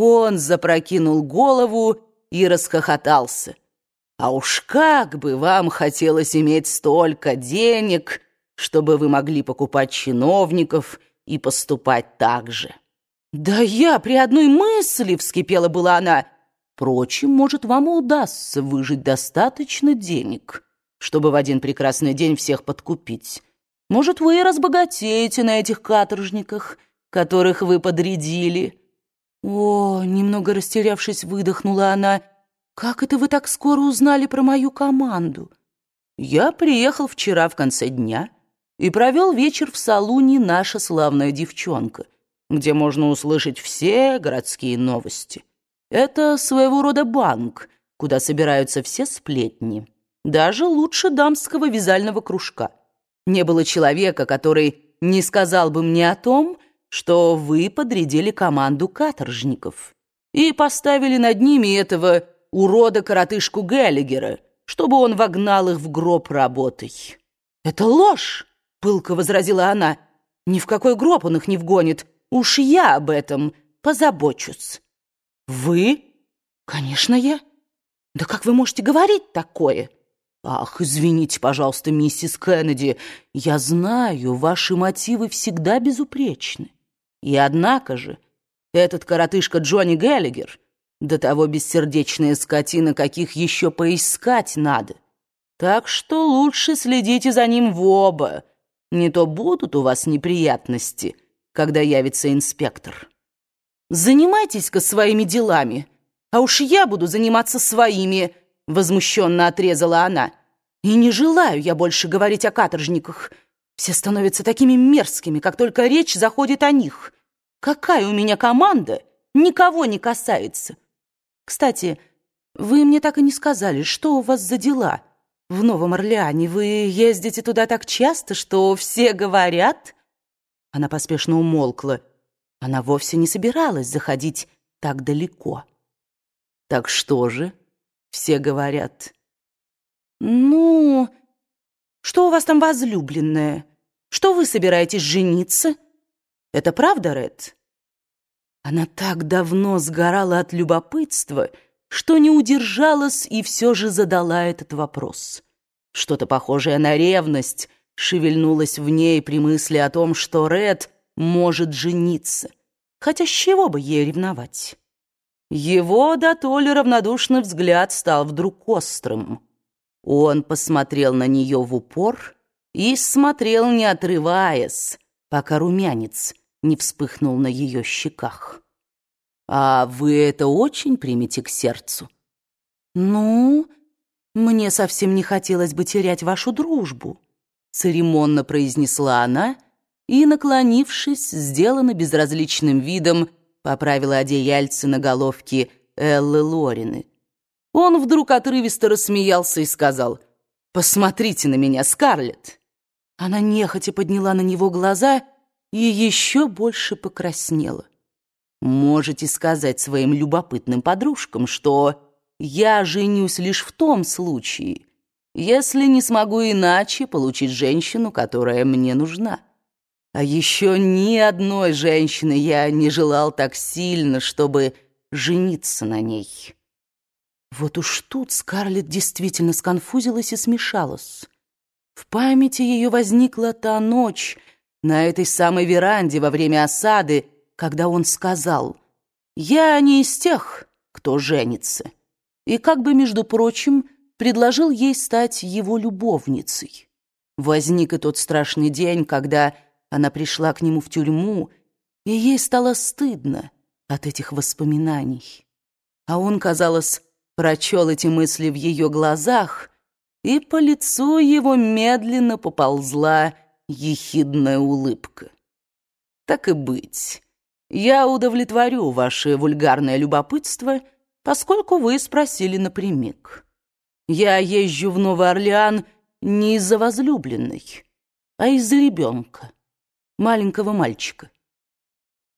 Он запрокинул голову и расхохотался. «А уж как бы вам хотелось иметь столько денег, чтобы вы могли покупать чиновников и поступать так же!» «Да я при одной мысли!» — вскипела была она. «Впрочем, может, вам удастся выжить достаточно денег, чтобы в один прекрасный день всех подкупить. Может, вы и разбогатеете на этих каторжниках, которых вы подрядили». «О!» — немного растерявшись, выдохнула она. «Как это вы так скоро узнали про мою команду?» «Я приехал вчера в конце дня и провел вечер в салуне «Наша славная девчонка», где можно услышать все городские новости. Это своего рода банк, куда собираются все сплетни. Даже лучше дамского вязального кружка. Не было человека, который не сказал бы мне о том, что вы подрядили команду каторжников и поставили над ними этого урода-коротышку Геллигера, чтобы он вогнал их в гроб работой. «Это ложь!» — пылко возразила она. «Ни в какой гроб он их не вгонит. Уж я об этом позабочусь». «Вы?» «Конечно, я. Да как вы можете говорить такое?» «Ах, извините, пожалуйста, миссис Кеннеди, я знаю, ваши мотивы всегда безупречны. И однако же, этот коротышка Джонни Геллигер, до того бессердечная скотина, каких еще поискать надо. Так что лучше следите за ним в оба, не то будут у вас неприятности, когда явится инспектор. Занимайтесь-ка своими делами, а уж я буду заниматься своими, возмущенно отрезала она. И не желаю я больше говорить о каторжниках, все становятся такими мерзкими, как только речь заходит о них. Какая у меня команда, никого не касается. Кстати, вы мне так и не сказали, что у вас за дела в Новом Орлеане. Вы ездите туда так часто, что все говорят...» Она поспешно умолкла. Она вовсе не собиралась заходить так далеко. «Так что же?» — все говорят. «Ну...» Что у вас там возлюбленное? Что вы собираетесь жениться? Это правда, Ред?» Она так давно сгорала от любопытства, что не удержалась и все же задала этот вопрос. Что-то похожее на ревность шевельнулось в ней при мысли о том, что Ред может жениться. Хотя с чего бы ей ревновать? Его до то ли равнодушный взгляд стал вдруг острым. Он посмотрел на нее в упор и смотрел, не отрываясь, пока румянец не вспыхнул на ее щеках. «А вы это очень примете к сердцу?» «Ну, мне совсем не хотелось бы терять вашу дружбу», церемонно произнесла она и, наклонившись, сделана безразличным видом, поправила одеяльце на головке Эллы Лорины. Он вдруг отрывисто рассмеялся и сказал, «Посмотрите на меня, Скарлетт!» Она нехотя подняла на него глаза и еще больше покраснела. «Можете сказать своим любопытным подружкам, что я женюсь лишь в том случае, если не смогу иначе получить женщину, которая мне нужна. А еще ни одной женщины я не желал так сильно, чтобы жениться на ней». Вот уж тут Скарлетт действительно сконфузилась и смешалась. В памяти ее возникла та ночь на этой самой веранде во время осады, когда он сказал «Я не из тех, кто женится», и как бы, между прочим, предложил ей стать его любовницей. Возник и тот страшный день, когда она пришла к нему в тюрьму, и ей стало стыдно от этих воспоминаний. А он, казалось, прочел эти мысли в ее глазах, и по лицу его медленно поползла ехидная улыбка. «Так и быть, я удовлетворю ваше вульгарное любопытство, поскольку вы спросили напрямик. Я езжу в Новый Орлеан не из-за возлюбленной, а из-за ребенка, маленького мальчика.